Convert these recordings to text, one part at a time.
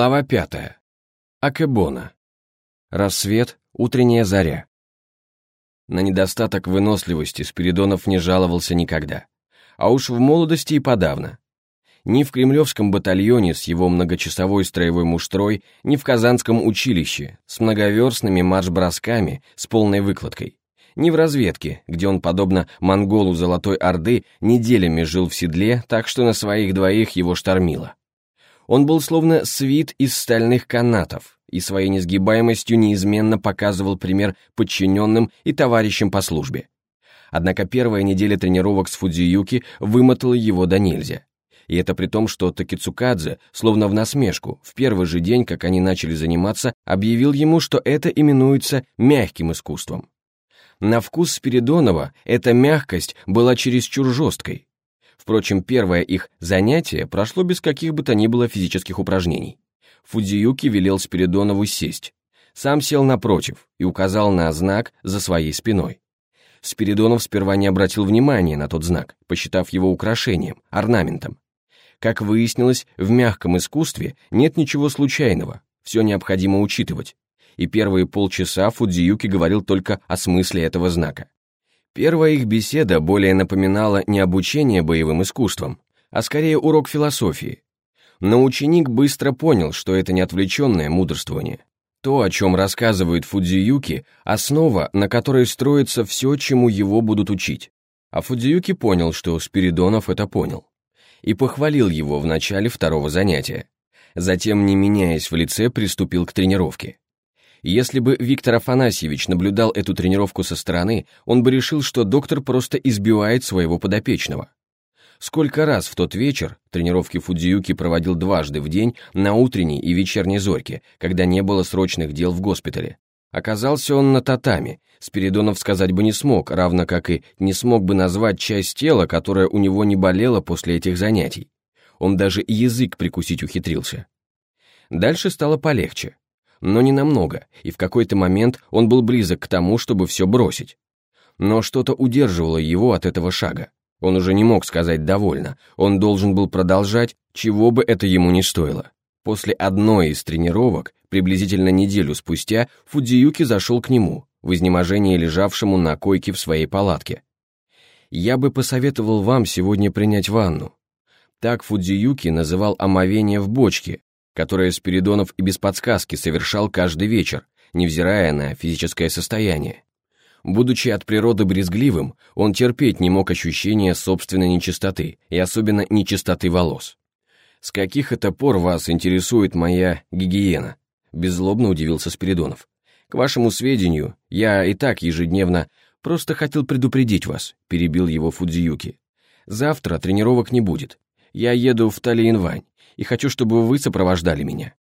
Глава пятая. Акебона. Рассвет, утренняя заря. На недостаток выносливости Спиридонов не жаловался никогда. А уж в молодости и подавно. Ни в кремлевском батальоне с его многочасовой строевой муштрой, ни в казанском училище с многоверстными марш-бросками с полной выкладкой. Ни в разведке, где он, подобно монголу Золотой Орды, неделями жил в седле, так что на своих двоих его штормило. Он был словно свит из стальных канатов и своей несгибаемостью неизменно показывал пример подчиненным и товарищам по службе. Однако первая неделя тренировок с Фудзиюки вымотала его до нельзя. И это при том, что Такицукадзе, словно в насмешку, в первый же день, как они начали заниматься, объявил ему, что это именуется мягким искусством. На вкус Спиридонова эта мягкость была чересчур жесткой, Впрочем, первое их занятие прошло без каких бы то ни было физических упражнений. Фудзиюки велел Спиридонову сесть. Сам сел напротив и указал на знак за своей спиной. Спиридонов сперва не обратил внимания на тот знак, посчитав его украшением, орнаментом. Как выяснилось, в мягком искусстве нет ничего случайного, все необходимо учитывать. И первые полчаса Фудзиюки говорил только о смысле этого знака. Первая их беседа более напоминала не обучение боевым искусствам, а скорее урок философии. Но ученик быстро понял, что это не отвлеченное мудрствование. То, о чем рассказывает Фудзиюки, основа, на которой строится все, чему его будут учить. А Фудзиюки понял, что Спиридонов это понял. И похвалил его в начале второго занятия. Затем, не меняясь в лице, приступил к тренировке. Если бы Виктор Афанасьевич наблюдал эту тренировку со стороны, он бы решил, что доктор просто избивает своего подопечного. Сколько раз в тот вечер тренировки Фудзиюки проводил дважды в день на утренней и вечерней зорьке, когда не было срочных дел в госпитале. Оказался он на татами, Спиридонов сказать бы не смог, равно как и не смог бы назвать часть тела, которая у него не болела после этих занятий. Он даже язык прикусить ухитрился. Дальше стало полегче но не намного, и в какой-то момент он был близок к тому, чтобы все бросить. Но что-то удерживало его от этого шага. Он уже не мог сказать «довольно», он должен был продолжать, чего бы это ему не стоило. После одной из тренировок, приблизительно неделю спустя, Фудзиюки зашел к нему, в изнеможении лежавшему на койке в своей палатке. «Я бы посоветовал вам сегодня принять ванну». Так Фудзиюки называл омовение в бочке, которое Спиридонов и без подсказки совершал каждый вечер, невзирая на физическое состояние. Будучи от природы брезгливым, он терпеть не мог ощущения собственной нечистоты, и особенно нечистоты волос. «С каких это пор вас интересует моя гигиена?» – беззлобно удивился Спиридонов. «К вашему сведению, я и так ежедневно просто хотел предупредить вас», – перебил его Фудзиюки. «Завтра тренировок не будет. Я еду в Талиенвань и хочу, чтобы вы сопровождали меня».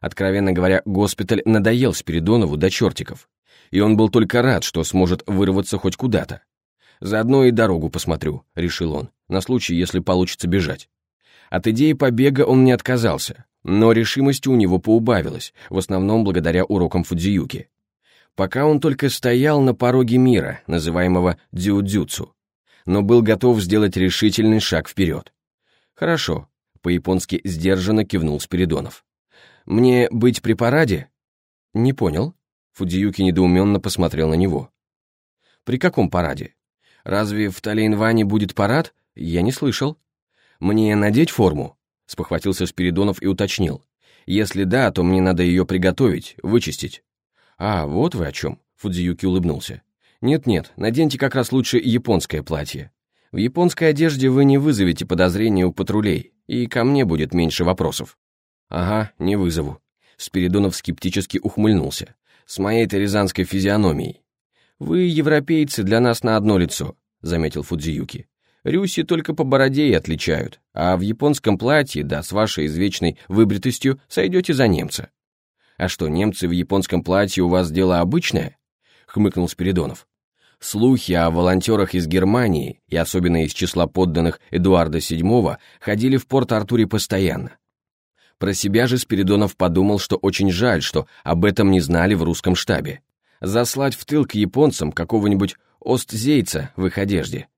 Откровенно говоря, госпиталь надоел Спиридонову до чертиков, и он был только рад, что сможет вырваться хоть куда-то. «Заодно и дорогу посмотрю», — решил он, на случай, если получится бежать. От идеи побега он не отказался, но решимости у него поубавилось, в основном благодаря урокам Фудзиюки. Пока он только стоял на пороге мира, называемого дзюдзюцу, но был готов сделать решительный шаг вперед. Хорошо, по-японски сдержанно кивнул Спиридонов. «Мне быть при параде?» «Не понял». Фудзиюки недоуменно посмотрел на него. «При каком параде? Разве в Талейнване будет парад? Я не слышал». «Мне надеть форму?» спохватился Спиридонов и уточнил. «Если да, то мне надо ее приготовить, вычистить». «А, вот вы о чем», Фудзиюки улыбнулся. «Нет-нет, наденьте как раз лучше японское платье. В японской одежде вы не вызовете подозрения у патрулей, и ко мне будет меньше вопросов». «Ага, не вызову». Спиридонов скептически ухмыльнулся. «С моей-то физиономией». «Вы, европейцы, для нас на одно лицо», — заметил Фудзиюки. «Рюси только по бороде и отличают, а в японском платье, да с вашей извечной выбритостью, сойдете за немца». «А что, немцы в японском платье у вас дело обычное?» — хмыкнул Спиридонов. Слухи о волонтерах из Германии, и особенно из числа подданных Эдуарда VII, ходили в Порт-Артуре постоянно. Про себя же Спиридонов подумал, что очень жаль, что об этом не знали в русском штабе. Заслать в тыл к японцам какого-нибудь остзейца в их одежде.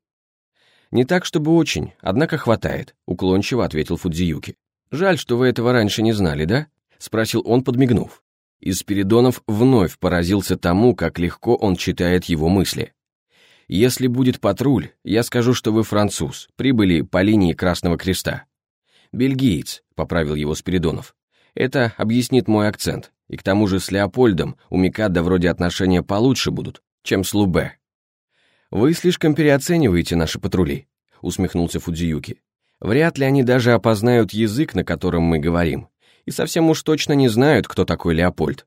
«Не так, чтобы очень, однако хватает», — уклончиво ответил Фудзиюки. Жаль, что вы этого раньше не знали, да? Спросил он, подмигнув. И Спиридонов вновь поразился тому, как легко он читает его мысли. «Если будет патруль, я скажу, что вы француз, прибыли по линии Красного Креста». «Бельгиец», — поправил его Спиридонов. «Это объяснит мой акцент, и к тому же с Леопольдом у Микада вроде отношения получше будут, чем с Лубе». «Вы слишком переоцениваете наши патрули», — усмехнулся Фудзиюки. «Вряд ли они даже опознают язык, на котором мы говорим, и совсем уж точно не знают, кто такой Леопольд.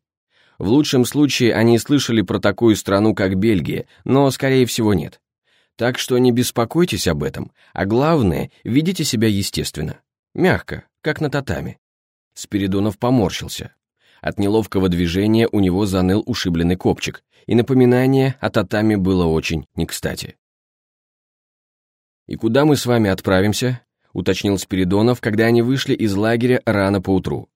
В лучшем случае они слышали про такую страну, как Бельгия, но, скорее всего, нет. Так что не беспокойтесь об этом, а главное, ведите себя естественно. Мягко, как на татами. Спиридонов поморщился. От неловкого движения у него заныл ушибленный копчик, и напоминание о татами было очень не кстати. «И куда мы с вами отправимся?» — уточнил Спиридонов, когда они вышли из лагеря рано поутру.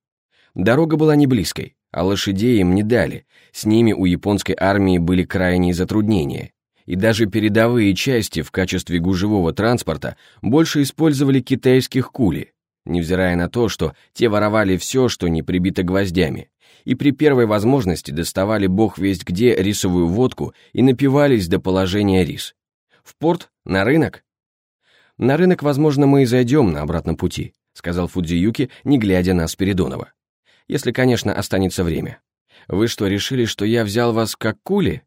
Дорога была не близкой, а лошадей им не дали, с ними у японской армии были крайние затруднения, и даже передовые части в качестве гужевого транспорта больше использовали китайских кули, невзирая на то, что те воровали все, что не прибито гвоздями, и при первой возможности доставали бог весть где рисовую водку и напивались до положения рис. В порт? На рынок? На рынок, возможно, мы и зайдем на обратном пути, сказал Фудзиюки, не глядя на Спиридонова. Если, конечно, останется время. Вы что, решили, что я взял вас как кули?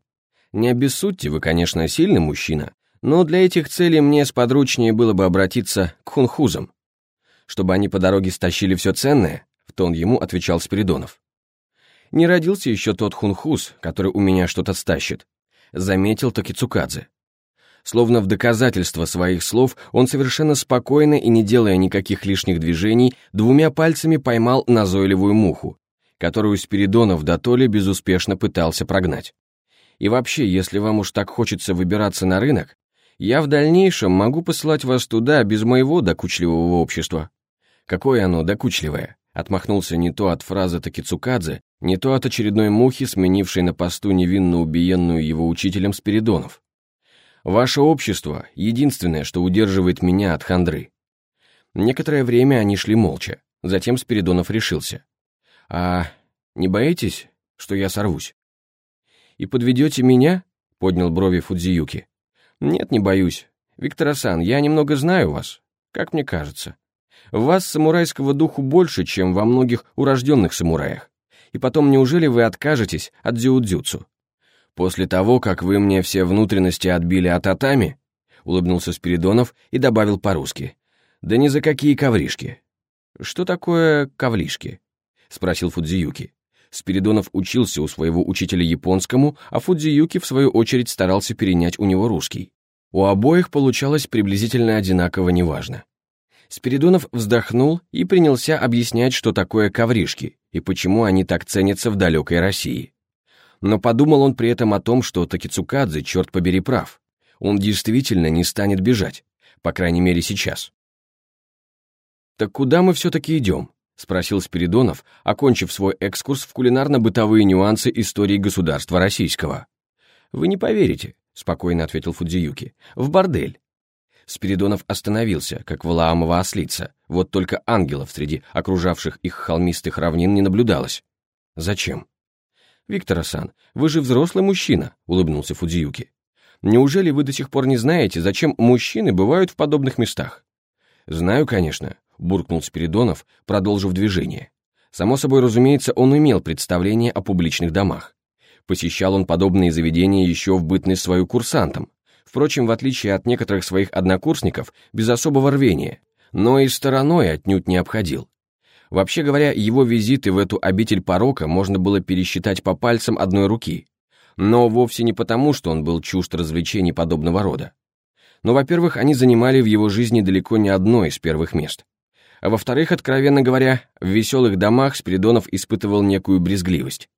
Не обессудьте, вы, конечно, сильный мужчина, но для этих целей мне сподручнее было бы обратиться к хунхузам. Чтобы они по дороге стащили все ценное, в тон ему отвечал Спиридонов. Не родился еще тот хунхуз, который у меня что-то стащит, заметил Такицукадзе. Словно в доказательство своих слов, он совершенно спокойно и не делая никаких лишних движений, двумя пальцами поймал назойливую муху, которую Спиридонов до то ли безуспешно пытался прогнать. И вообще, если вам уж так хочется выбираться на рынок, я в дальнейшем могу посылать вас туда без моего докучливого общества. Какое оно докучливое? Отмахнулся не то от фразы Такицукадзе, не то от очередной мухи, сменившей на посту невинно убиенную его учителем Спиридонов. Ваше общество — единственное, что удерживает меня от хандры. Некоторое время они шли молча, затем Спиридонов решился. «А не боитесь, что я сорвусь?» «И подведете меня?» — поднял брови Фудзиюки. «Нет, не боюсь. Виктор-сан, я немного знаю вас, как мне кажется. В вас самурайского духу больше, чем во многих урожденных самураях. И потом, неужели вы откажетесь от дзюдзюцу? После того, как вы мне все внутренности отбили от татами, улыбнулся Спиридонов и добавил по-русски. Да ни за какие ковришки. Что такое ковлишки? Спросил Фудзиюки. Спиридонов учился у своего учителя японскому, а Фудзиюки, в свою очередь, старался перенять у него русский. У обоих получалось приблизительно одинаково неважно. Спиридонов вздохнул и принялся объяснять, что такое ковришки и почему они так ценятся в далекой России. Но подумал он при этом о том, что Такицукадзе, черт побери, прав. Он действительно не станет бежать, по крайней мере сейчас. «Так куда мы все-таки идем?» — спросил Спиридонов, окончив свой экскурс в кулинарно-бытовые нюансы истории государства российского. «Вы не поверите», — спокойно ответил Фудзиюки, — «в бордель. Спиридонов остановился, как Валаамова ослица, вот только ангелов среди окружавших их холмистых равнин не наблюдалось. Зачем? «Виктор-сан, вы же взрослый мужчина», — улыбнулся Фудзиюки. «Неужели вы до сих пор не знаете, зачем мужчины бывают в подобных местах?» «Знаю, конечно», — буркнул Спиридонов, продолжив движение. Само собой, разумеется, он имел представление о публичных домах. Посещал он подобные заведения еще в бытность свою курсантом, впрочем, в отличие от некоторых своих однокурсников, без особого рвения, но и стороной отнюдь не обходил. Вообще говоря, его визиты в эту обитель порока можно было пересчитать по пальцам одной руки, но вовсе не потому, что он был чужд развлечений подобного рода. Но, во-первых, они занимали в его жизни далеко не одно из первых мест. А во-вторых, откровенно говоря, в веселых домах Спиридонов испытывал некую брезгливость.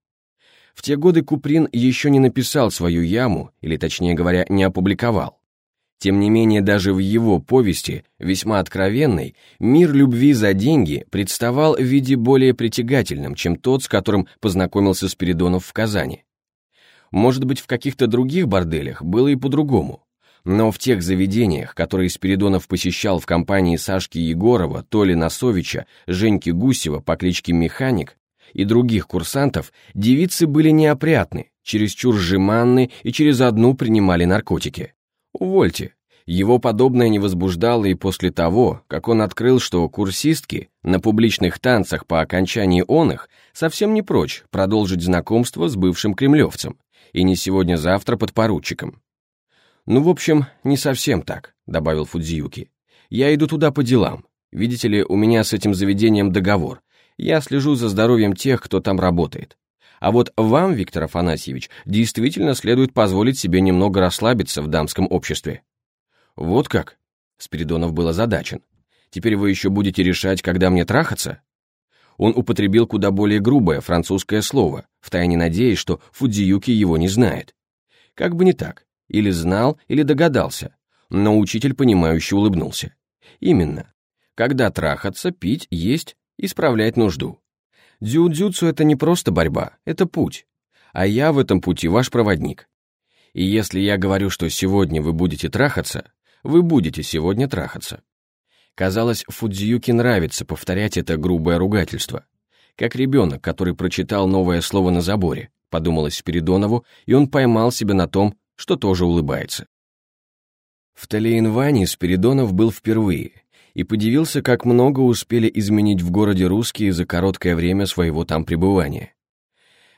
В те годы Куприн еще не написал свою яму, или точнее говоря, не опубликовал. Тем не менее, даже в его повести, весьма откровенной, мир любви за деньги представал в виде более притягательным, чем тот, с которым познакомился Спиридонов в Казани. Может быть, в каких-то других борделях было и по-другому. Но в тех заведениях, которые Спиридонов посещал в компании Сашки Егорова, Толи Носовича, Женьки Гусева по кличке Механик и других курсантов, девицы были неопрятны, чересчур жеманны и через одну принимали наркотики. Увольте, его подобное не возбуждало и после того, как он открыл, что курсистки на публичных танцах по окончании он их совсем не прочь продолжить знакомство с бывшим кремлевцем, и не сегодня-завтра под поручиком. «Ну, в общем, не совсем так», — добавил Фудзиюки. «Я иду туда по делам. Видите ли, у меня с этим заведением договор. Я слежу за здоровьем тех, кто там работает. А вот вам, Виктор Афанасьевич, действительно следует позволить себе немного расслабиться в дамском обществе». «Вот как?» Спиридонов был озадачен. «Теперь вы еще будете решать, когда мне трахаться?» Он употребил куда более грубое французское слово, втайне надеясь, что Фудзиюки его не знает. Как бы не так. Или знал, или догадался. Но учитель, понимающе улыбнулся. Именно. Когда трахаться, пить, есть, исправлять нужду. Дзюдзюцу — это не просто борьба, это путь. А я в этом пути ваш проводник. И если я говорю, что сегодня вы будете трахаться, вы будете сегодня трахаться. Казалось, Фудзиюке нравится повторять это грубое ругательство. Как ребенок, который прочитал новое слово на заборе, подумалось Спиридонову, и он поймал себя на том, что тоже улыбается. В Талиенване Спиридонов был впервые и подивился, как много успели изменить в городе русские за короткое время своего там пребывания.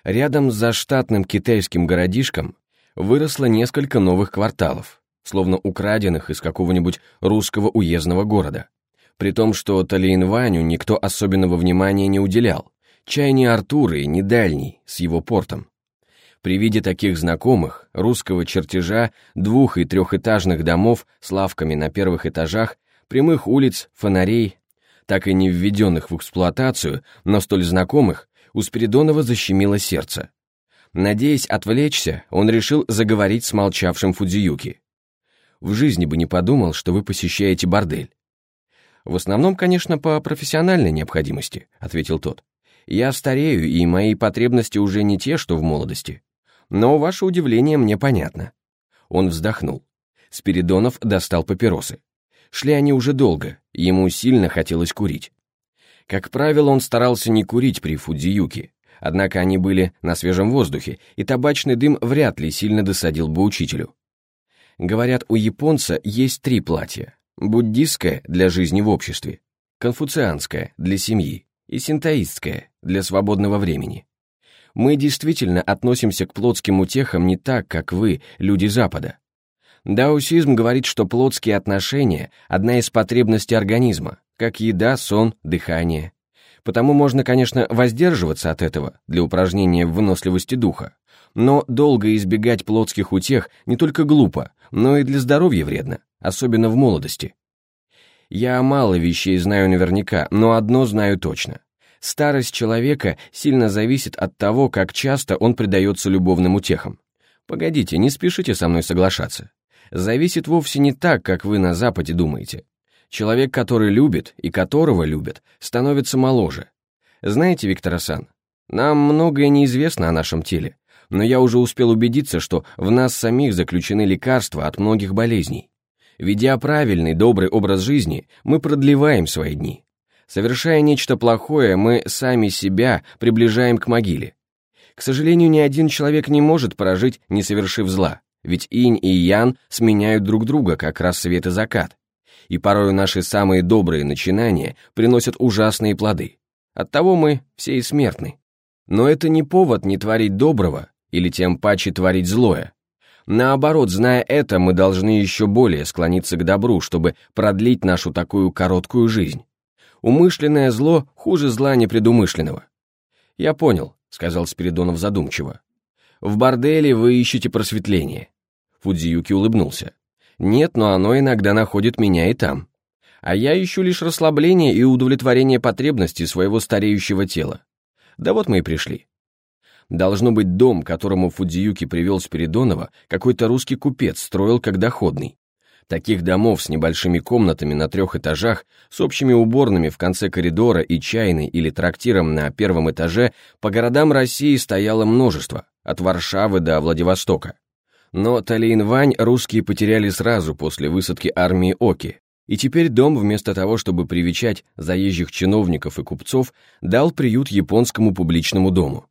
Рядом с заштатным китайским городишком выросло несколько новых кварталов, словно украденных из какого-нибудь русского уездного города. При том, что Талиенваню никто особенного внимания не уделял, чай не Артур и не Дальний с его портом. При виде таких знакомых, русского чертежа, двух- и трехэтажных домов с лавками на первых этажах, прямых улиц, фонарей, так и не введенных в эксплуатацию, но столь знакомых, у Спиридонова защемило сердце. Надеясь отвлечься, он решил заговорить с молчавшим Фудзиюки. В жизни бы не подумал, что вы посещаете бордель. В основном, конечно, по профессиональной необходимости, ответил тот. Я старею, и мои потребности уже не те, что в молодости. Но ваше удивление мне понятно. Он вздохнул. Спиридонов достал папиросы. Шли они уже долго, ему сильно хотелось курить. Как правило, он старался не курить при Фудзиюке, однако они были на свежем воздухе, и табачный дым вряд ли сильно досадил бы учителю. Говорят, у японца есть три платья. Буддистское для жизни в обществе, конфуцианское для семьи и синтоистское для свободного времени. Мы действительно относимся к плотским утехам не так, как вы, люди Запада. Даосизм говорит, что плотские отношения – одна из потребностей организма, как еда, сон, дыхание. Потому можно, конечно, воздерживаться от этого для упражнения в выносливости духа, но долго избегать плотских утех не только глупо, но и для здоровья вредно, особенно в молодости. Я мало вещей знаю наверняка, но одно знаю точно. Старость человека сильно зависит от того, как часто он предается любовным утехам. Погодите, не спешите со мной соглашаться. Зависит вовсе не так, как вы на Западе думаете. Человек, который любит и которого любят, становится моложе. Знаете, Виктор Асан, нам многое неизвестно о нашем теле, но я уже успел убедиться, что в нас самих заключены лекарства от многих болезней. Ведя правильный, добрый образ жизни, мы продлеваем свои дни. Совершая нечто плохое, мы сами себя приближаем к могиле. К сожалению, ни один человек не может прожить, не совершив зла, ведь инь и ян сменяют друг друга, как рассвет и закат. И порою наши самые добрые начинания приносят ужасные плоды. Оттого мы все и смертны. Но это не повод не творить доброго или тем паче творить злое. Наоборот, зная это, мы должны еще более склониться к добру, чтобы продлить нашу такую короткую жизнь. Умышленное зло хуже зла непредумышленного. «Я понял», — сказал Спиридонов задумчиво. «В борделе вы ищете просветление». Фудзиюки улыбнулся. «Нет, но оно иногда находит меня и там. А я ищу лишь расслабление и удовлетворение потребностей своего стареющего тела. Да вот мы и пришли. Должно быть дом, которому Фудзиюки привел Спиридонова, какой-то русский купец строил как доходный. Таких домов с небольшими комнатами на трех этажах, с общими уборными в конце коридора и чайной или трактиром на первом этаже по городам России стояло множество, от Варшавы до Владивостока. Но Талейн-Вань русские потеряли сразу после высадки армии Оки, и теперь дом, вместо того, чтобы привечать заезжих чиновников и купцов, дал приют японскому публичному дому.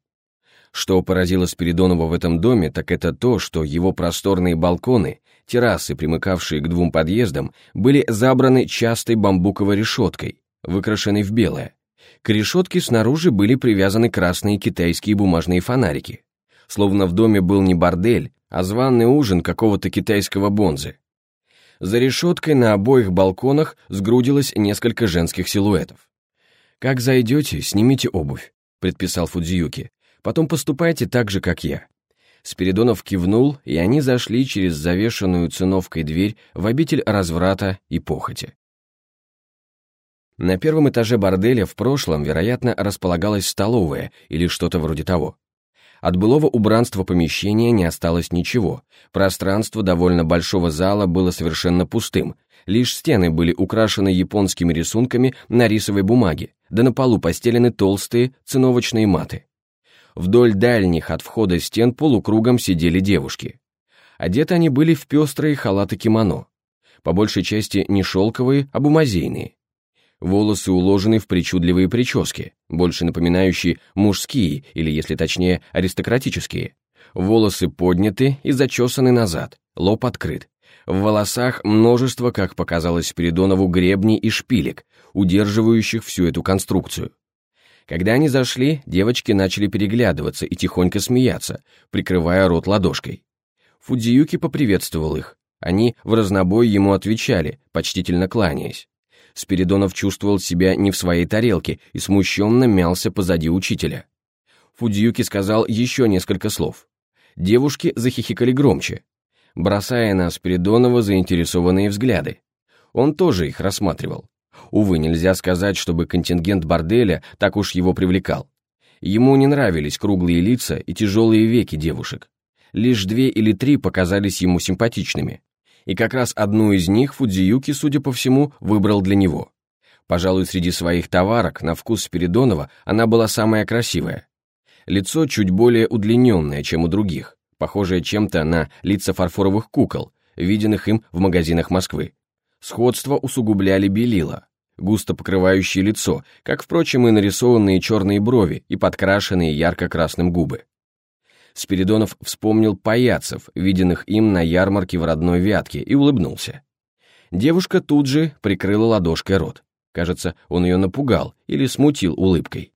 Что поразило Спиридонова в этом доме, так это то, что его просторные балконы, террасы, примыкавшие к двум подъездам, были забраны частой бамбуковой решеткой, выкрашенной в белое. К решетке снаружи были привязаны красные китайские бумажные фонарики. Словно в доме был не бордель, а званый ужин какого-то китайского бонзы. За решеткой на обоих балконах сгрудилось несколько женских силуэтов. «Как зайдете, снимите обувь», — предписал Фудзиюки. «Потом поступайте так же, как я». Спиридонов кивнул, и они зашли через завешенную циновкой дверь в обитель разврата и похоти. На первом этаже борделя в прошлом, вероятно, располагалась столовая или что-то вроде того. От былого убранства помещения не осталось ничего. Пространство довольно большого зала было совершенно пустым. Лишь стены были украшены японскими рисунками на рисовой бумаге, да на полу постелены толстые циновочные маты. Вдоль дальних от входа стен полукругом сидели девушки. Одеты они были в пестрые халаты-кимоно. По большей части не шелковые, а бумазейные. Волосы уложены в причудливые прически, больше напоминающие мужские, или, если точнее, аристократические. Волосы подняты и зачесаны назад, лоб открыт. В волосах множество, как показалось Спиридонову, гребней и шпилек, удерживающих всю эту конструкцию. Когда они зашли, девочки начали переглядываться и тихонько смеяться, прикрывая рот ладошкой. Фудзиюки поприветствовал их. Они в разнобой ему отвечали, почтительно кланяясь. Спиридонов чувствовал себя не в своей тарелке и смущенно мялся позади учителя. Фудзиюки сказал еще несколько слов. Девушки захихикали громче, бросая на Спиридонова заинтересованные взгляды. Он тоже их рассматривал. Увы, нельзя сказать, чтобы контингент борделя так уж его привлекал. Ему не нравились круглые лица и тяжелые веки девушек. Лишь две или три показались ему симпатичными и как раз одну из них Фудзиюки, судя по всему, выбрал для него. Пожалуй, среди своих товарок на вкус Спиридонова она была самая красивая. Лицо чуть более удлиненное, чем у других, похожее чем-то на лица фарфоровых кукол, виденных им в магазинах Москвы. Сходство усугубляли белила, густо покрывающие лицо, как, впрочем, и нарисованные черные брови и подкрашенные ярко-красным губы. Спиридонов вспомнил паяцев, виденных им на ярмарке в родной Вятке, и улыбнулся. Девушка тут же прикрыла ладошкой рот. Кажется, он ее напугал или смутил улыбкой.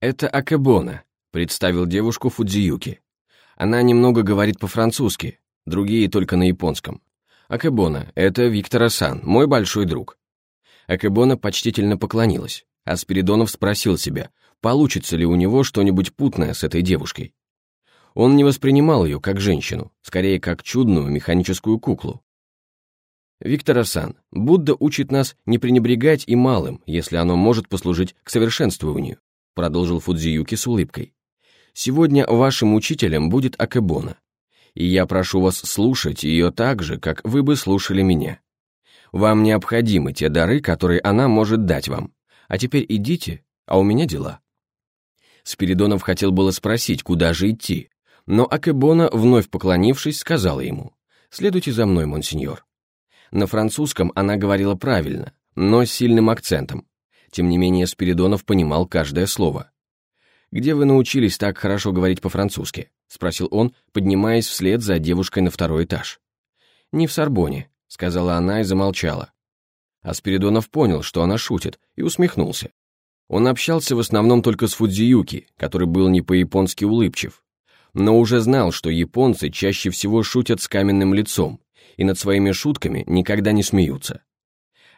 «Это Акебона», — представил девушку Фудзиюки. «Она немного говорит по-французски, другие только на японском. Акебона, это Виктора Сан, мой большой друг». Акебона почтительно поклонилась, а Спиридонов спросил себя, получится ли у него что-нибудь путное с этой девушкой. Он не воспринимал ее как женщину, скорее как чудную механическую куклу. Виктор Асан, Будда учит нас не пренебрегать и малым, если оно может послужить к совершенствованию, продолжил Фудзиюки с улыбкой. Сегодня вашим учителем будет Акебона, и я прошу вас слушать ее так же, как вы бы слушали меня. Вам необходимы те дары, которые она может дать вам. А теперь идите, а у меня дела. Спиридонов хотел было спросить, куда же идти, но Акебона, вновь поклонившись, сказала ему, «Следуйте за мной, монсеньор». На французском она говорила правильно, но с сильным акцентом. Тем не менее, Спиридонов понимал каждое слово. «Где вы научились так хорошо говорить по-французски?» — спросил он, поднимаясь вслед за девушкой на второй этаж. «Не в Сорбоне», — сказала она и замолчала. А Спиридонов понял, что она шутит, и усмехнулся. Он общался в основном только с Фудзиюки, который был не по-японски улыбчив, но уже знал, что японцы чаще всего шутят с каменным лицом и над своими шутками никогда не смеются.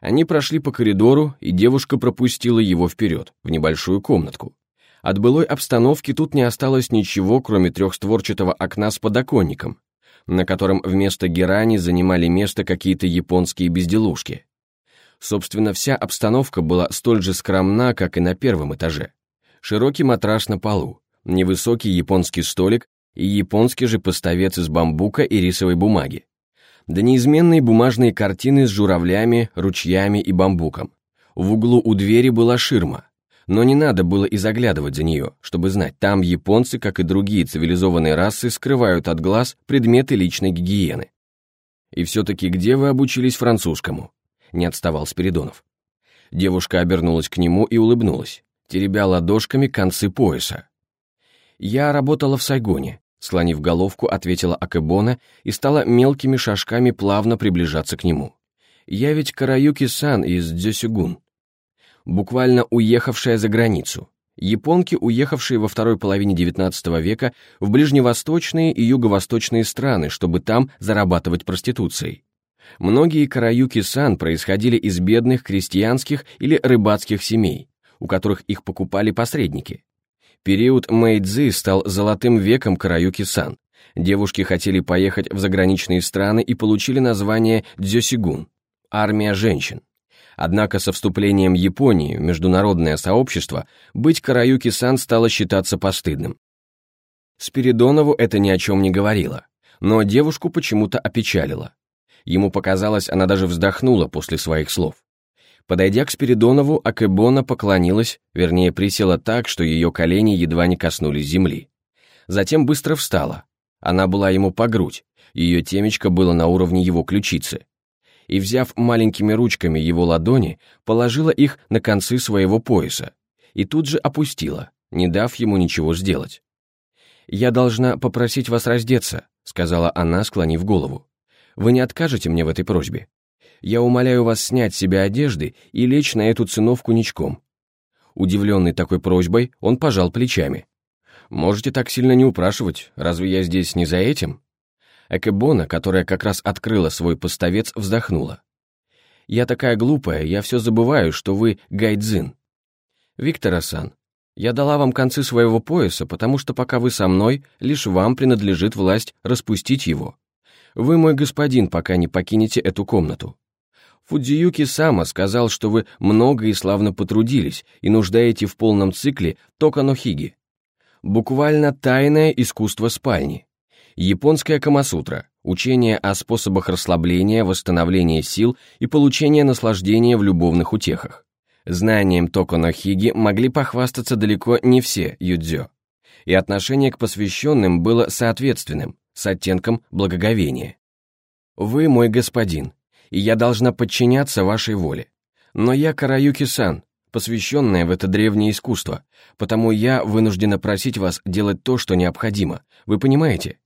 Они прошли по коридору, и девушка пропустила его вперед, в небольшую комнатку. От былой обстановки тут не осталось ничего, кроме трехстворчатого окна с подоконником, на котором вместо герани занимали место какие-то японские безделушки. Собственно, вся обстановка была столь же скромна, как и на первом этаже. Широкий матрас на полу, невысокий японский столик и японский же поставец из бамбука и рисовой бумаги. Да неизменные бумажные картины с журавлями, ручьями и бамбуком. В углу у двери была ширма. Но не надо было и заглядывать за нее, чтобы знать, там японцы, как и другие цивилизованные расы, скрывают от глаз предметы личной гигиены. «И все-таки где вы обучились французскому?» — не отставал Спиридонов. Девушка обернулась к нему и улыбнулась, теребя ладошками концы пояса. «Я работала в Сайгоне», — склонив головку, ответила Акебона и стала мелкими шажками плавно приближаться к нему. «Я ведь Караюки-сан из Дзёсюгун, буквально уехавшая за границу. Японки, уехавшие во второй половине XIX века в ближневосточные и юго-восточные страны, чтобы там зарабатывать проституцией. Многие караюки-сан происходили из бедных крестьянских или рыбацких семей, у которых их покупали посредники. Период Мэйдзи стал золотым веком караюки-сан. Девушки хотели поехать в заграничные страны и получили название дзёсигун – армия женщин. Однако со вступлением Японии в международное сообщество быть караюки-сан стало считаться постыдным. Спиридонову это ни о чем не говорило, но девушку почему-то опечалило. Ему показалось, она даже вздохнула после своих слов. Подойдя к Спиридонову, Акебона поклонилась, вернее, присела так, что ее колени едва не коснулись земли. Затем быстро встала. Она была ему по грудь, ее темечко было на уровне его ключицы. И, взяв маленькими ручками его ладони, положила их на концы своего пояса и тут же опустила, не дав ему ничего сделать. «Я должна попросить вас раздеться», — сказала она, склонив голову. Вы не откажете мне в этой просьбе? Я умоляю вас снять с себя одежды и лечь на эту циновку ничком». Удивленный такой просьбой, он пожал плечами. «Можете так сильно не упрашивать, разве я здесь не за этим?» Экебона, которая как раз открыла свой поставец, вздохнула. «Я такая глупая, я все забываю, что вы гайдзин. Виктор Асан, я дала вам концы своего пояса, потому что пока вы со мной, лишь вам принадлежит власть распустить его. Вы мой господин, пока не покинете эту комнату. Фудзиюки Сама сказал, что вы много и славно потрудились и нуждаете в полном цикле Токанохиги. Буквально тайное искусство спальни. Японская Камасутра, учение о способах расслабления, восстановления сил и получения наслаждения в любовных утехах. Знанием Токанохиги могли похвастаться далеко не все юдзё. И отношение к посвященным было соответственным, с оттенком благоговения. «Вы мой господин, и я должна подчиняться вашей воле. Но я Караюки-сан, посвященная в это древнее искусство, потому я вынуждена просить вас делать то, что необходимо. Вы понимаете?»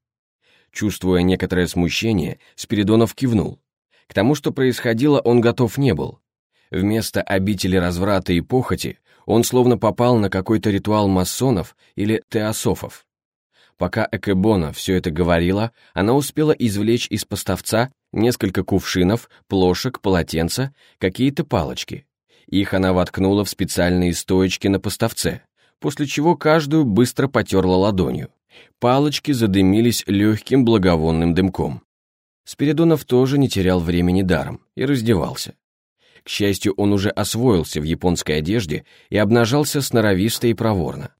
Чувствуя некоторое смущение, Спиридонов кивнул. К тому, что происходило, он готов не был. Вместо обители разврата и похоти он словно попал на какой-то ритуал масонов или теософов. Пока Экебона все это говорила, она успела извлечь из поставца несколько кувшинов, плошек, полотенца, какие-то палочки. Их она воткнула в специальные стоечки на поставце, после чего каждую быстро потерла ладонью. Палочки задымились легким благовонным дымком. Спиридонов тоже не терял времени даром и раздевался. К счастью, он уже освоился в японской одежде и обнажался сноровисто и проворно.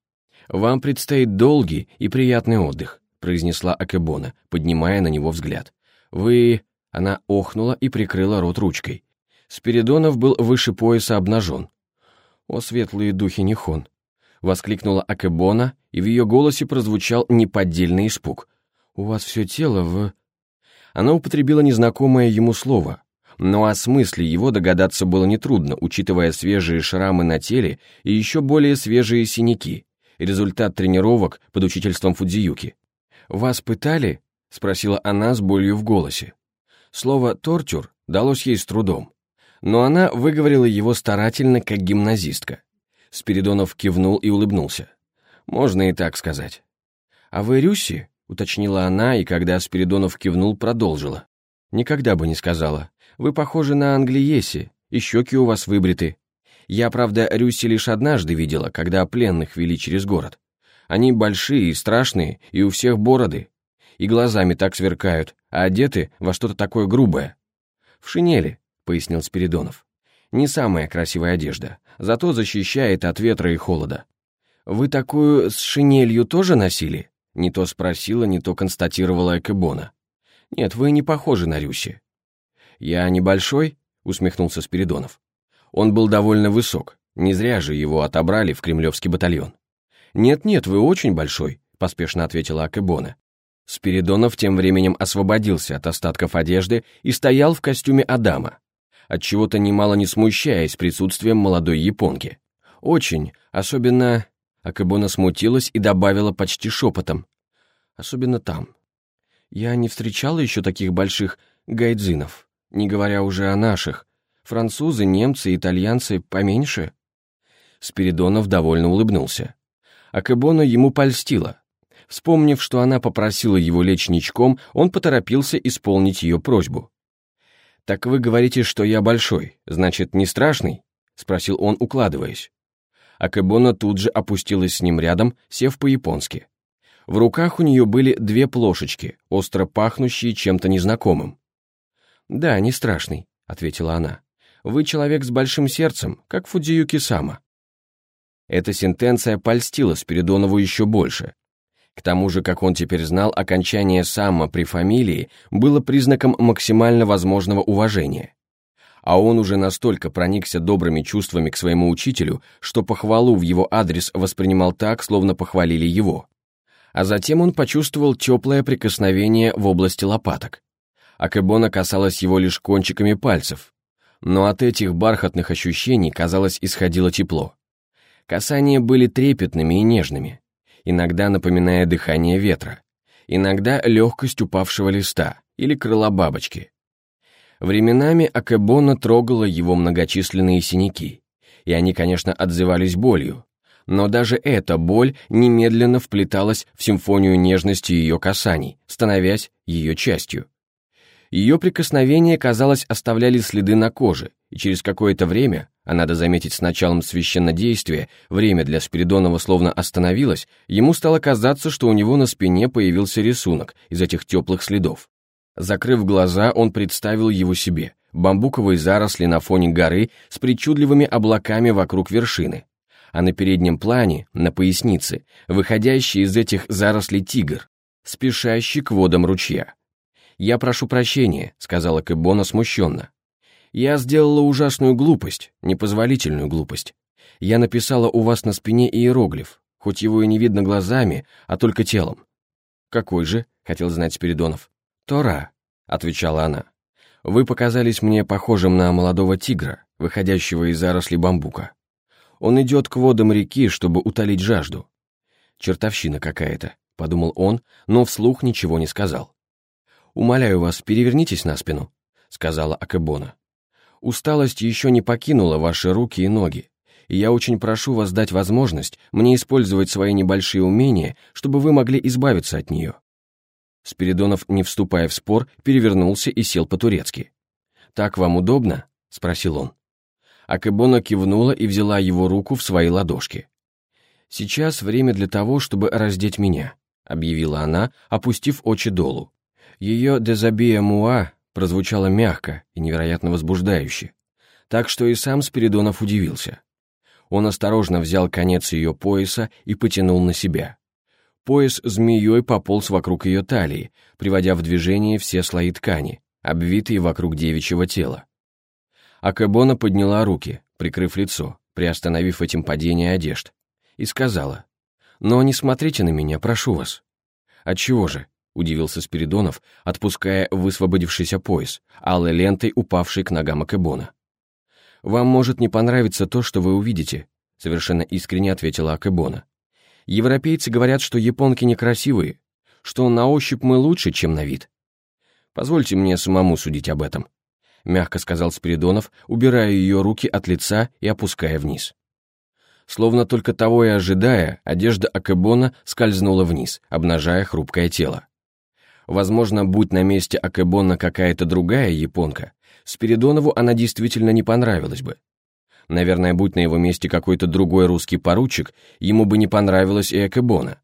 «Вам предстоит долгий и приятный отдых», произнесла Акебона, поднимая на него взгляд. «Вы...» Она охнула и прикрыла рот ручкой. Спиридонов был выше пояса обнажен. «О, светлые духи Нихон!» Воскликнула Акебона, и в ее голосе прозвучал неподдельный испуг. «У вас все тело в...» Она употребила незнакомое ему слово, но о смысле его догадаться было нетрудно, учитывая свежие шрамы на теле и еще более свежие синяки результат тренировок под учительством Фудзиюки. «Вас пытали?» — спросила она с болью в голосе. Слово «тортюр» далось ей с трудом, но она выговорила его старательно, как гимназистка. Спиридонов кивнул и улыбнулся. «Можно и так сказать». «А вы Рюси?» — уточнила она, и когда Спиридонов кивнул, продолжила. «Никогда бы не сказала. Вы похожи на Англиеси, и щеки у вас выбриты, я, правда, Рюси лишь однажды видела, когда пленных вели через город. Они большие и страшные, и у всех бороды. И глазами так сверкают, а одеты во что-то такое грубое. «В шинели», — пояснил Спиридонов. «Не самая красивая одежда, зато защищает от ветра и холода». «Вы такую с шинелью тоже носили?» Не то спросила, не то констатировала Экебона. «Нет, вы не похожи на Рюси». «Я небольшой?» — усмехнулся Спиридонов. Он был довольно высок, Не зря же его отобрали в кремлевский батальон. «Нет-нет, вы очень большой», — поспешно ответила Акебона. Спиридонов тем временем освободился от остатков одежды и стоял в костюме Адама, отчего-то немало не смущаясь присутствием молодой японки. Очень, особенно... Акебона смутилась и добавила почти шепотом. Особенно там. Я не встречала еще таких больших гайдзинов, не говоря уже о наших. Французы, немцы, итальянцы поменьше. Спиридонов довольно улыбнулся. Акебона ему польстила. Вспомнив, что она попросила его лечь ничком, он поторопился исполнить ее просьбу. «Так вы говорите, что я большой, значит, не страшный?» — спросил он, укладываясь. Акебона тут же опустилась с ним рядом, сев по-японски. В руках у нее были две плошечки, остро пахнущие чем-то незнакомым. «Да, не страшный», — ответила она. «Вы человек с большим сердцем, как Фудзиюки Сама». Эта сентенция польстила Спиридонову еще больше. К тому же, как он теперь знал, окончание «сама» при фамилии было признаком максимально возможного уважения. А он уже настолько проникся добрыми чувствами к своему учителю, что похвалу в его адрес воспринимал так, словно похвалили его. А затем он почувствовал теплое прикосновение в области лопаток. Акебона касалась его лишь кончиками пальцев, но от этих бархатных ощущений, казалось, исходило тепло. Касания были трепетными и нежными, иногда напоминая дыхание ветра, иногда легкость упавшего листа или крыла бабочки. Временами Акебона трогала его многочисленные синяки, и они, конечно, отзывались болью, но даже эта боль немедленно вплеталась в симфонию нежности ее касаний, становясь ее частью. Ее прикосновения, казалось, оставляли следы на коже, и через какое-то время, а надо заметить с началом священнодействия, время для Спиридонова словно остановилось, ему стало казаться, что у него на спине появился рисунок из этих теплых следов. Закрыв глаза, он представил его себе, бамбуковые заросли на фоне горы с причудливыми облаками вокруг вершины, а на переднем плане, на пояснице, выходящий из этих зарослей тигр, спешащий к водам ручья. «Я прошу прощения», — сказала Кэбона смущенно. «Я сделала ужасную глупость, непозволительную глупость. Я написала у вас на спине иероглиф, хоть его и не видно глазами, а только телом». «Какой же?» — хотел знать Спиридонов. «Тора», — отвечала она. «Вы показались мне похожим на молодого тигра, выходящего из заросли бамбука. Он идет к водам реки, чтобы утолить жажду». «Чертовщина какая-то», — подумал он, но вслух ничего не сказал. «Умоляю вас, перевернитесь на спину», — сказала Акебона. «Усталость еще не покинула ваши руки и ноги, и я очень прошу вас дать возможность мне использовать свои небольшие умения, чтобы вы могли избавиться от нее». Спиридонов, не вступая в спор, перевернулся и сел по-турецки. «Так вам удобно?» — спросил он. Акебона кивнула и взяла его руку в свои ладошки. «Сейчас время для того, чтобы раздеть меня», — объявила она, опустив очи долу. Ее «дезабия муа» прозвучало мягко и невероятно возбуждающе, так что и сам Спиридонов удивился. Он осторожно взял конец ее пояса и потянул на себя. Пояс змеей пополз вокруг ее талии, приводя в движение все слои ткани, обвитые вокруг девичьего тела. Акебона подняла руки, прикрыв лицо, приостановив этим падение одежд, и сказала, «Но не смотрите на меня, прошу вас». «Отчего же? — удивился Спиридонов, отпуская высвободившийся пояс, алой лентой упавший к ногам Акебона. «Вам может не понравиться то, что вы увидите», — совершенно искренне ответила Акебона. «Европейцы говорят, что японки некрасивые, что на ощупь мы лучше, чем на вид. Позвольте мне самому судить об этом», — мягко сказал Спиридонов, убирая ее руки от лица и опуская вниз. Словно только того и ожидая, одежда Акебона скользнула вниз, обнажая хрупкое тело. Возможно, будь на месте Акебона какая-то другая японка, Спиридонову она действительно не понравилась бы. Наверное, будь на его месте какой-то другой русский поручик, ему бы не понравилась и Акебона.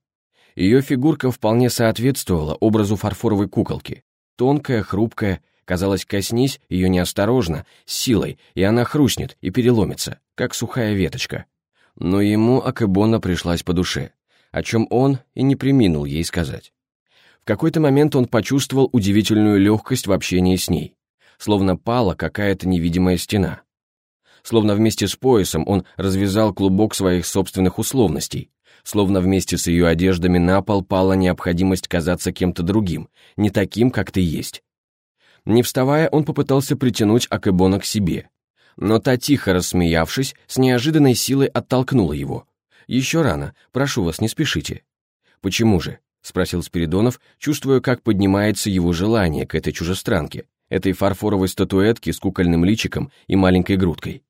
Ее фигурка вполне соответствовала образу фарфоровой куколки. Тонкая, хрупкая, казалось, коснись ее неосторожно, с силой, и она хрустнет и переломится, как сухая веточка. Но ему Акебона пришлась по душе, о чем он и не приминул ей сказать какой-то момент он почувствовал удивительную легкость в общении с ней, словно пала какая-то невидимая стена. словно вместе с поясом он развязал клубок своих собственных условностей, словно вместе с ее одеждами на пол пала необходимость казаться кем-то другим, не таким, как ты есть. Не вставая, он попытался притянуть Акебона к себе, но та, тихо рассмеявшись, с неожиданной силой оттолкнула его. «Еще рано, прошу вас, не спешите». «Почему же?» — спросил Спиридонов, чувствуя, как поднимается его желание к этой чужестранке, этой фарфоровой статуэтке с кукольным личиком и маленькой грудкой.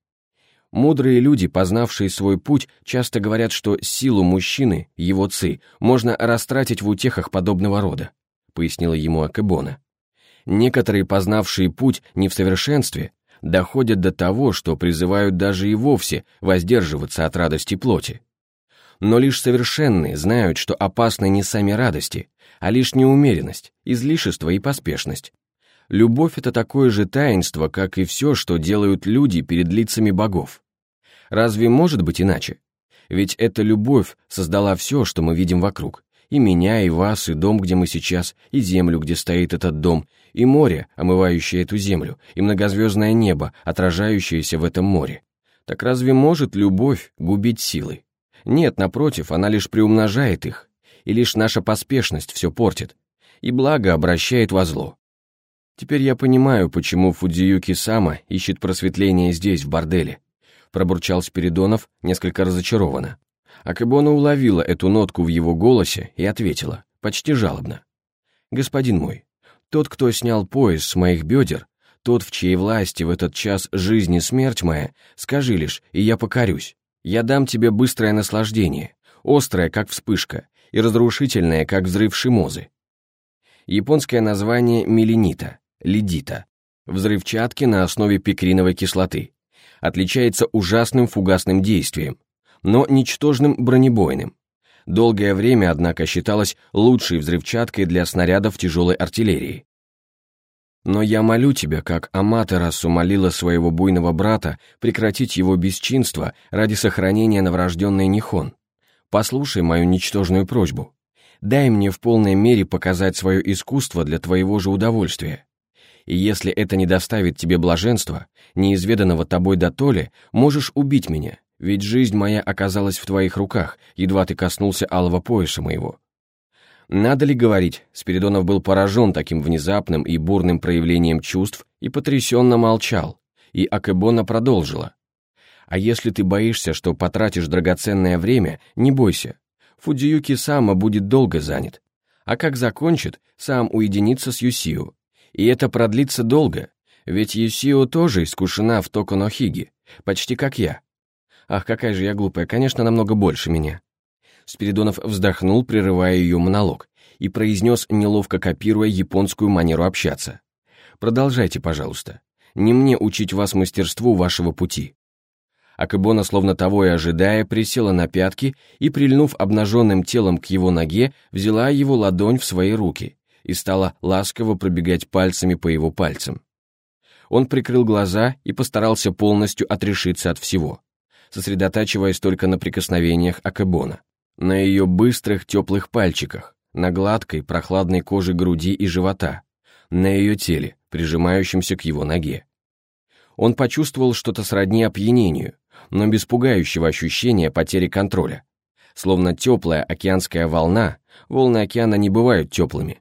Мудрые люди, познавшие свой путь, часто говорят, что силу мужчины, его ци, можно растратить в утехах подобного рода, пояснила ему Акебона. Некоторые, познавшие путь не в совершенстве, доходят до того, что призывают даже и вовсе воздерживаться от радости плоти. Но лишь совершенные знают, что опасны не сами радости, а лишь неумеренность, излишество и поспешность. Любовь — это такое же таинство, как и все, что делают люди перед лицами богов. Разве может быть иначе? Ведь эта любовь создала все, что мы видим вокруг. И меня, и вас, и дом, где мы сейчас, и землю, где стоит этот дом, и море, омывающее эту землю, и многозвездное небо, отражающееся в этом море. Так разве может любовь губить силы? Нет, напротив, она лишь приумножает их, и лишь наша поспешность все портит, и благо обращает во зло. Теперь я понимаю, почему Фудзиюки Сама ищет просветление здесь, в борделе. Пробурчал Спиридонов несколько разочарованно. Акебона уловила эту нотку в его голосе и ответила, почти жалобно. «Господин мой, тот, кто снял пояс с моих бедер, тот, в чьей власти в этот час жизнь и смерть моя, скажи лишь, и я покорюсь. Я дам тебе быстрое наслаждение, острое, как вспышка, и разрушительное, как взрыв шимозы. Японское название меленита, лидита, взрывчатки на основе пикриновой кислоты. Отличается ужасным фугасным действием, но ничтожным бронебойным. Долгое время, однако, считалось лучшей взрывчаткой для снарядов тяжелой артиллерии. Но я молю тебя, как Аматерасу молила своего буйного брата прекратить его бесчинство ради сохранения новорожденной Нихон. Послушай мою ничтожную просьбу. Дай мне в полной мере показать свое искусство для твоего же удовольствия. И если это не доставит тебе блаженства, неизведанного тобой дотоле, можешь убить меня, ведь жизнь моя оказалась в твоих руках, едва ты коснулся алого пояса моего. Надо ли говорить, Спиридонов был поражен таким внезапным и бурным проявлением чувств и потрясенно молчал, и Акебона продолжила. «А если ты боишься, что потратишь драгоценное время, не бойся. Фудзиюки Сама будет долго занят. А как закончит, сам уединится с Юсио. И это продлится долго, ведь Юсио тоже искушена в Токонохиге, почти как я. Ах, какая же я глупая, конечно, намного больше меня. Спиридонов вздохнул, прерывая ее монолог, и произнес, неловко копируя японскую манеру общаться. «Продолжайте, пожалуйста. Не мне учить вас мастерству вашего пути». Акабона, словно того и ожидая, присела на пятки и, прильнув обнаженным телом к его ноге, взяла его ладонь в свои руки и стала ласково пробегать пальцами по его пальцам. Он прикрыл глаза и постарался полностью отрешиться от всего сосредотачиваясь только на прикосновениях Акебона, на ее быстрых теплых пальчиках, на гладкой прохладной коже груди и живота, на ее теле, прижимающемся к его ноге. Он почувствовал что-то сродни опьянению, но без пугающего ощущения потери контроля. Словно теплая океанская волна, волны океана не бывают теплыми,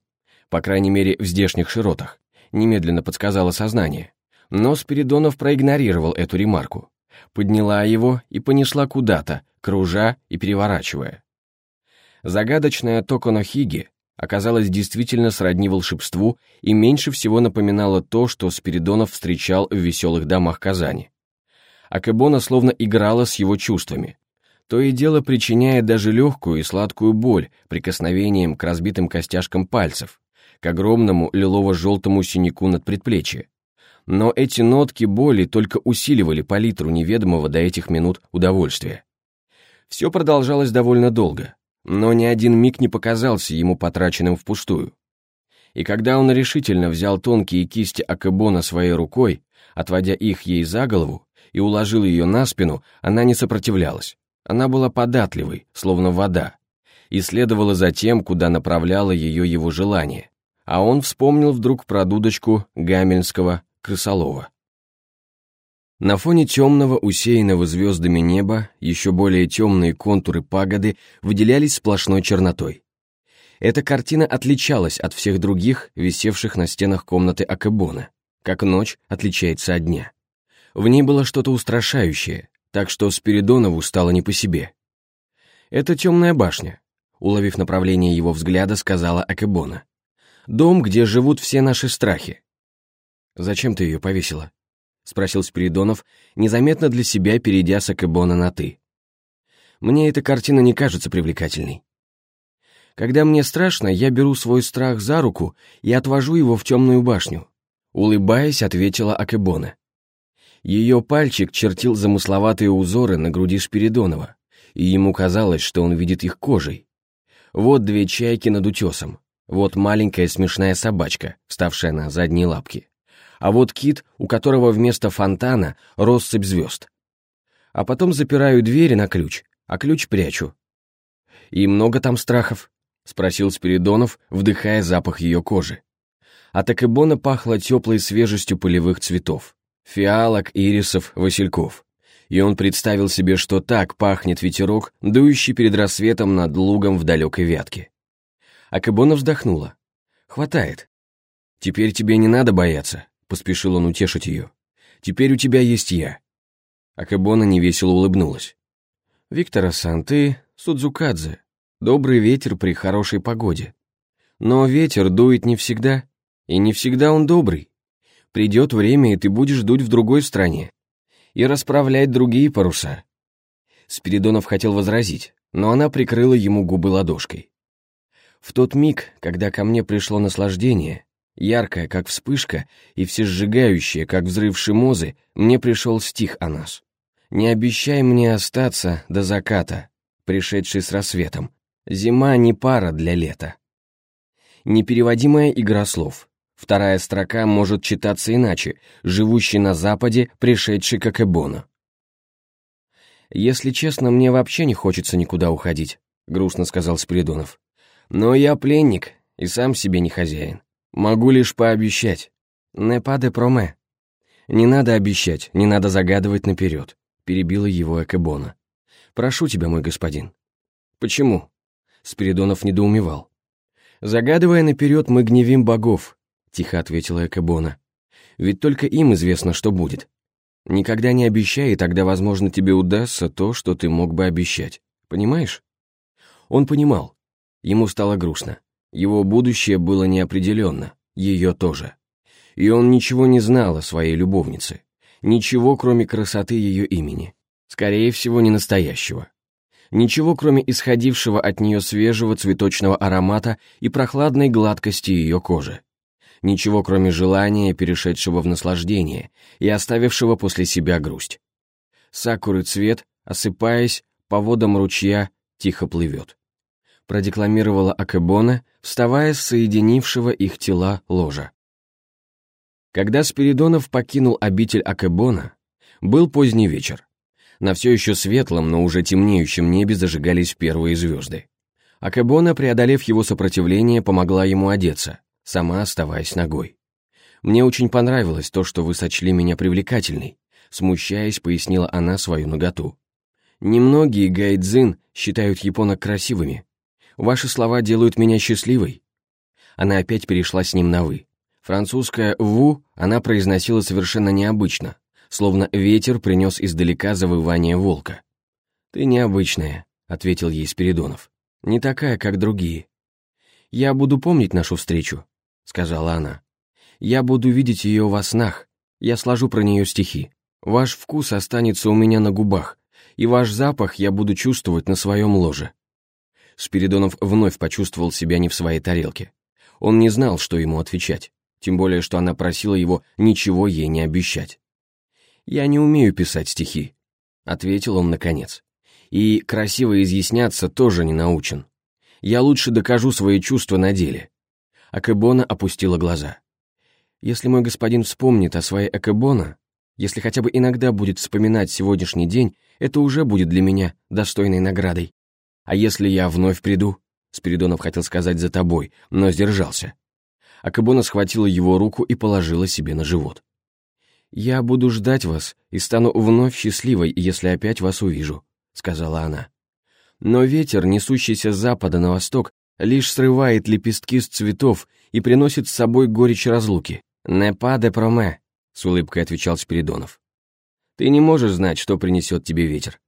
по крайней мере в здешних широтах, немедленно подсказало сознание. Но Спиридонов проигнорировал эту ремарку подняла его и понесла куда-то, кружа и переворачивая. Загадочная Токонохиги оказалась действительно сродни волшебству и меньше всего напоминала то, что Спиридонов встречал в веселых домах Казани. Акебона словно играла с его чувствами, то и дело причиняя даже легкую и сладкую боль прикосновением к разбитым костяшкам пальцев, к огромному лилово-желтому синяку над предплечьем но эти нотки боли только усиливали палитру неведомого до этих минут удовольствия. Все продолжалось довольно долго, но ни один миг не показался ему потраченным впустую. И когда он решительно взял тонкие кисти Акебона своей рукой, отводя их ей за голову, и уложил ее на спину, она не сопротивлялась. Она была податливой, словно вода, и следовала за тем, куда направляло ее его желание. А он вспомнил вдруг про дудочку Гамельнского Крысолова. На фоне темного, усеянного звездами неба, еще более темные контуры пагоды выделялись сплошной чернотой. Эта картина отличалась от всех других, висевших на стенах комнаты Акебона, как ночь отличается от дня. В ней было что-то устрашающее, так что Спиридонову стало не по себе. «Это темная башня», — уловив направление его взгляда, сказала Акебона. «Дом, где живут все наши страхи». «Зачем ты ее повесила?» — спросил Спиридонов, незаметно для себя перейдя с Акебона на «ты». «Мне эта картина не кажется привлекательной. Когда мне страшно, я беру свой страх за руку и отвожу его в темную башню», — улыбаясь, ответила Акебона. Ее пальчик чертил замысловатые узоры на груди Спиридонова, и ему казалось, что он видит их кожей. Вот две чайки над утесом, вот маленькая смешная собачка, вставшая на задние лапки а вот кит, у которого вместо фонтана россыпь звезд. А потом запираю двери на ключ, а ключ прячу. «И много там страхов?» — спросил Спиридонов, вдыхая запах ее кожи. От Акебона пахло теплой свежестью полевых цветов, фиалок, ирисов, васильков. И он представил себе, что так пахнет ветерок, дующий перед рассветом над лугом в далекой вятке. Акебона вздохнула. «Хватает. Теперь тебе не надо бояться. — поспешил он утешить ее. «Теперь у тебя есть я». Акабона невесело улыбнулась. «Виктора-сан, ты Судзукадзе. Добрый ветер при хорошей погоде. Но ветер дует не всегда, и не всегда он добрый. Придет время, и ты будешь дуть в другой стране и расправлять другие паруса». Спиридонов хотел возразить, но она прикрыла ему губы ладошкой. В тот миг, когда ко мне пришло наслаждение, Яркая, как вспышка, и всесжигающая, как взрыв шимозы, мне пришел стих о нас. «Не обещай мне остаться до заката, пришедший с рассветом. Зима не пара для лета». Непереводимая игра слов. Вторая строка может читаться иначе, живущий на Западе, пришедший как Эбона. «Если честно, мне вообще не хочется никуда уходить», — грустно сказал Спиридонов. «Но я пленник и сам себе не хозяин. Могу лишь пообещать. Не паде проме. Не надо обещать, не надо загадывать наперед, перебила его Экебона. Прошу тебя, мой господин. Почему? Спиридонов недоумевал. Загадывая наперед, мы гневим богов, тихо ответила Экебона. Ведь только им известно, что будет. Никогда не обещай, и тогда, возможно, тебе удастся то, что ты мог бы обещать. Понимаешь? Он понимал. Ему стало грустно. Его будущее было неопределенно, ее тоже. И он ничего не знал о своей любовнице. Ничего, кроме красоты ее имени. Скорее всего, не настоящего. Ничего, кроме исходившего от нее свежего цветочного аромата и прохладной гладкости ее кожи. Ничего, кроме желания, перешедшего в наслаждение и оставившего после себя грусть. Сакуры цвет, осыпаясь, по водам ручья, тихо плывет продекламировала Акебона, вставая с соединившего их тела ложа. Когда Спиридонов покинул обитель Акебона, был поздний вечер. На все еще светлом, но уже темнеющем небе зажигались первые звезды. Акебона, преодолев его сопротивление, помогла ему одеться, сама оставаясь ногой. «Мне очень понравилось то, что вы сочли меня привлекательной», смущаясь, пояснила она свою наготу. «Немногие гайдзин считают японок красивыми, Ваши слова делают меня счастливой». Она опять перешла с ним на «вы». Французское «ву» она произносила совершенно необычно, словно ветер принес издалека завывание волка. «Ты необычная», — ответил ей Спиридонов. «Не такая, как другие». «Я буду помнить нашу встречу», — сказала она. «Я буду видеть ее во снах. Я сложу про нее стихи. Ваш вкус останется у меня на губах, и ваш запах я буду чувствовать на своем ложе. Спиридонов вновь почувствовал себя не в своей тарелке. Он не знал, что ему отвечать, тем более, что она просила его ничего ей не обещать. «Я не умею писать стихи», — ответил он наконец. «И красиво изъясняться тоже не научен. Я лучше докажу свои чувства на деле». Акебона опустила глаза. «Если мой господин вспомнит о своей Акебона, если хотя бы иногда будет вспоминать сегодняшний день, это уже будет для меня достойной наградой». «А если я вновь приду?» Спиридонов хотел сказать «за тобой», но сдержался. Акабона схватила его руку и положила себе на живот. «Я буду ждать вас и стану вновь счастливой, если опять вас увижу», — сказала она. Но ветер, несущийся с запада на восток, лишь срывает лепестки с цветов и приносит с собой горечь разлуки. «Не паде проме», — с улыбкой отвечал Спиридонов. «Ты не можешь знать, что принесет тебе ветер».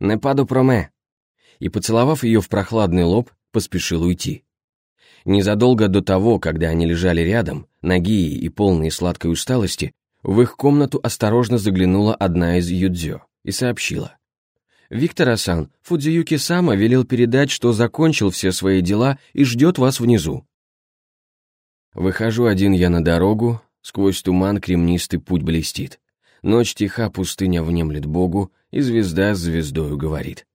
«Не паду проме». И, поцеловав ее в прохладный лоб, поспешил уйти. Незадолго до того, когда они лежали рядом, ноги и полные сладкой усталости, в их комнату осторожно заглянула одна из юдзё и сообщила. «Виктор Асан, Фудзиюки Сама велел передать, что закончил все свои дела и ждет вас внизу». Выхожу один я на дорогу, сквозь туман кремнистый путь блестит. Ночь тиха, пустыня внемлет Богу, и звезда с звездою говорит.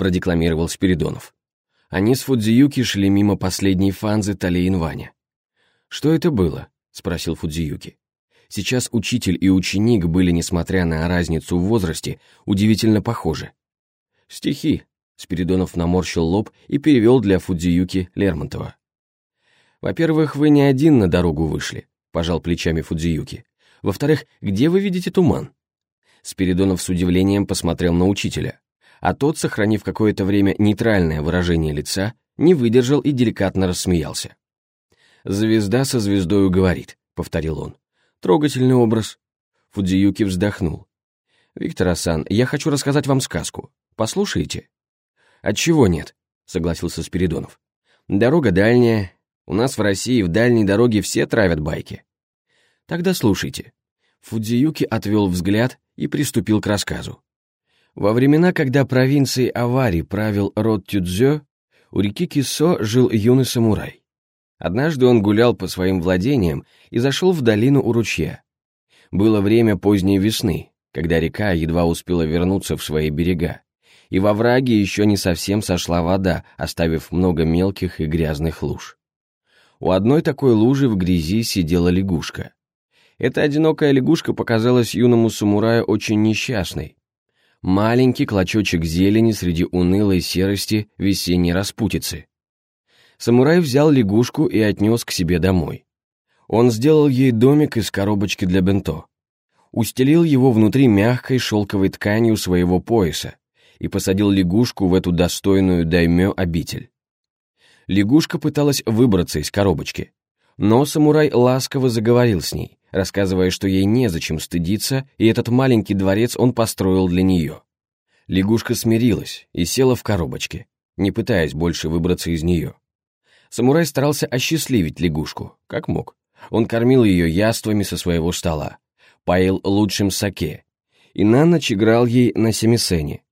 Продекламировал Спиридонов. Они с Фудзиюки шли мимо последней фанзы Талиин Ваня. «Что это было?» — спросил Фудзиюки. Сейчас учитель и ученик были, несмотря на разницу в возрасте, удивительно похожи. «Стихи», — Спиридонов наморщил лоб и перевел для Фудзиюки Лермонтова. «Во-первых, вы не один на дорогу вышли», — пожал плечами Фудзиюки. «Во-вторых, где вы видите туман?» Спиридонов с удивлением посмотрел на учителя а тот, сохранив какое-то время нейтральное выражение лица, не выдержал и деликатно рассмеялся. «Звезда со звездою говорит», — повторил он. «Трогательный образ». Фудзиюки вздохнул. «Виктор Асан, я хочу рассказать вам сказку. Послушайте». «Отчего нет?» — согласился Спиридонов. «Дорога дальняя. У нас в России в дальней дороге все травят байки». «Тогда слушайте». Фудзиюки отвел взгляд и приступил к рассказу. Во времена, когда провинцией Авари правил род Тюдзё, у реки Кисо жил юный самурай. Однажды он гулял по своим владениям и зашел в долину у ручья. Было время поздней весны, когда река едва успела вернуться в свои берега, и во враге еще не совсем сошла вода, оставив много мелких и грязных луж. У одной такой лужи в грязи сидела лягушка. Эта одинокая лягушка показалась юному самураю очень несчастной, маленький клочочек зелени среди унылой серости весенней распутицы. Самурай взял лягушку и отнес к себе домой. Он сделал ей домик из коробочки для бенто, устелил его внутри мягкой шелковой тканью своего пояса и посадил лягушку в эту достойную даймё обитель. Лягушка пыталась выбраться из коробочки, но самурай ласково заговорил с ней, рассказывая, что ей незачем стыдиться, и этот маленький дворец он построил для нее. Лягушка смирилась и села в коробочке, не пытаясь больше выбраться из нее. Самурай старался осчастливить лягушку, как мог. Он кормил ее яствами со своего стола, поил лучшим саке и на ночь играл ей на семисене.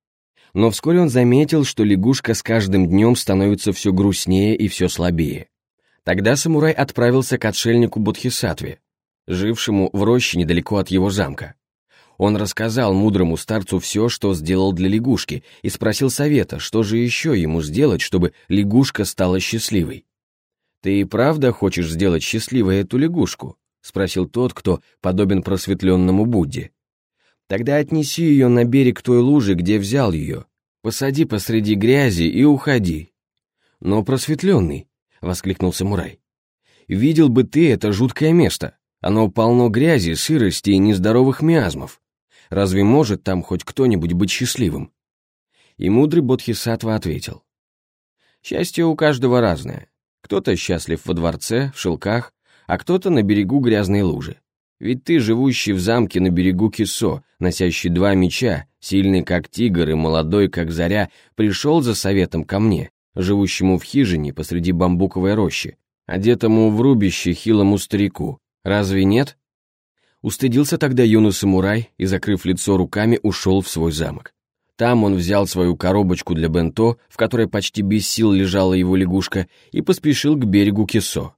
Но вскоре он заметил, что лягушка с каждым днем становится все грустнее и все слабее. Тогда самурай отправился к отшельнику Бодхисаттве, жившему в роще недалеко от его замка. Он рассказал мудрому старцу все, что сделал для лягушки, и спросил совета, что же еще ему сделать, чтобы лягушка стала счастливой. «Ты и правда хочешь сделать счастливой эту лягушку?» — спросил тот, кто подобен просветленному Будде. «Тогда отнеси ее на берег той лужи, где взял ее. Посади посреди грязи и уходи». «Но просветленный», — воскликнул самурай. «Видел бы ты это жуткое место. Оно полно грязи, сырости и нездоровых миазмов. Разве может там хоть кто-нибудь быть счастливым? И мудрый Бодхисаттва ответил. Счастье у каждого разное. Кто-то счастлив во дворце, в шелках, а кто-то на берегу грязной лужи. Ведь ты, живущий в замке на берегу Кисо, носящий два меча, сильный как тигр и молодой как заря, пришел за советом ко мне, живущему в хижине посреди бамбуковой рощи, одетому в рубище хилому старику, Разве нет? Устыдился тогда юный самурай и, закрыв лицо руками, ушел в свой замок. Там он взял свою коробочку для бенто, в которой почти без сил лежала его лягушка, и поспешил к берегу Кисо.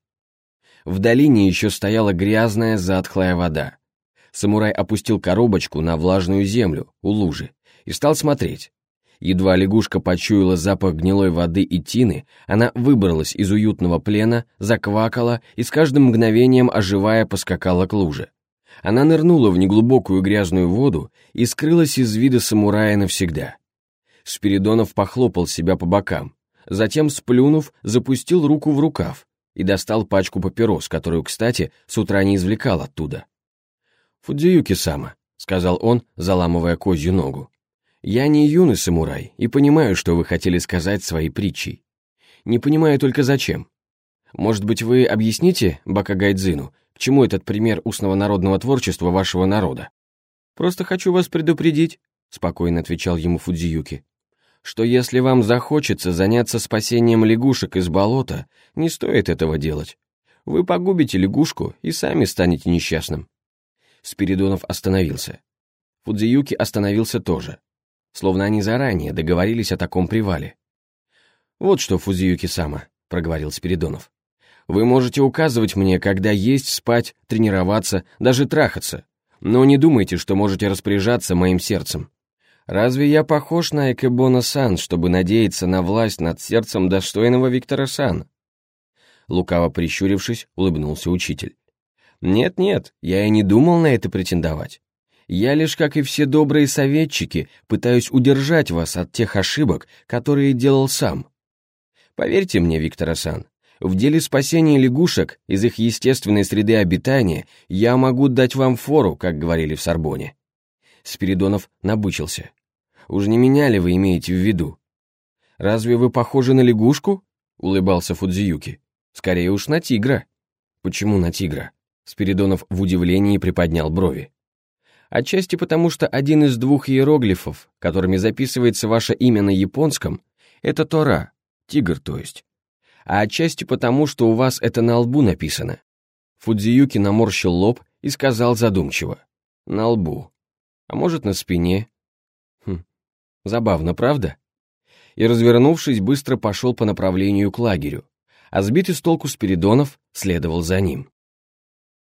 В долине еще стояла грязная затхлая вода. Самурай опустил коробочку на влажную землю, у лужи, и стал смотреть. Едва лягушка почуяла запах гнилой воды и тины, она выбралась из уютного плена, заквакала и с каждым мгновением, оживая, поскакала к луже. Она нырнула в неглубокую грязную воду и скрылась из вида самурая навсегда. Спиридонов похлопал себя по бокам, затем, сплюнув, запустил руку в рукав и достал пачку папирос, которую, кстати, с утра не извлекал оттуда. «Фудзиюки-сама», — сказал он, заламывая козью ногу. «Я не юный самурай и понимаю, что вы хотели сказать своей притчей. Не понимаю только зачем. Может быть, вы объясните Бакагайдзину, к чему этот пример устного народного творчества вашего народа? Просто хочу вас предупредить, спокойно отвечал ему Фудзиюки, что если вам захочется заняться спасением лягушек из болота, не стоит этого делать. Вы погубите лягушку и сами станете несчастным. Спиридонов остановился. Фудзиюки остановился тоже. Словно они заранее договорились о таком привале. «Вот что, Фудзиюки-сама», — проговорил Спиридонов. Вы можете указывать мне, когда есть, спать, тренироваться, даже трахаться. Но не думайте, что можете распоряжаться моим сердцем. Разве я похож на Экебона-сан, чтобы надеяться на власть над сердцем достойного Виктора Сан? Лукаво прищурившись, улыбнулся учитель. Нет-нет, я и не думал на это претендовать. Я лишь, как и все добрые советчики, пытаюсь удержать вас от тех ошибок, которые делал сам. Поверьте мне, Виктор Сан, в деле спасения лягушек из их естественной среды обитания я могу дать вам фору, как говорили в Сорбоне. Спиридонов набычился. Уж не меня ли вы имеете в виду? Разве вы похожи на лягушку? Улыбался Фудзиюки. Скорее уж на тигра. Почему на тигра? Спиридонов в удивлении приподнял брови. Отчасти потому, что один из двух иероглифов, которыми записывается ваше имя на японском, это Тора, тигр то есть а отчасти потому, что у вас это на лбу написано». Фудзиюки наморщил лоб и сказал задумчиво. «На лбу. А может, на спине?» «Хм, забавно, правда?» И, развернувшись, быстро пошел по направлению к лагерю, а сбитый с толку Спиридонов следовал за ним.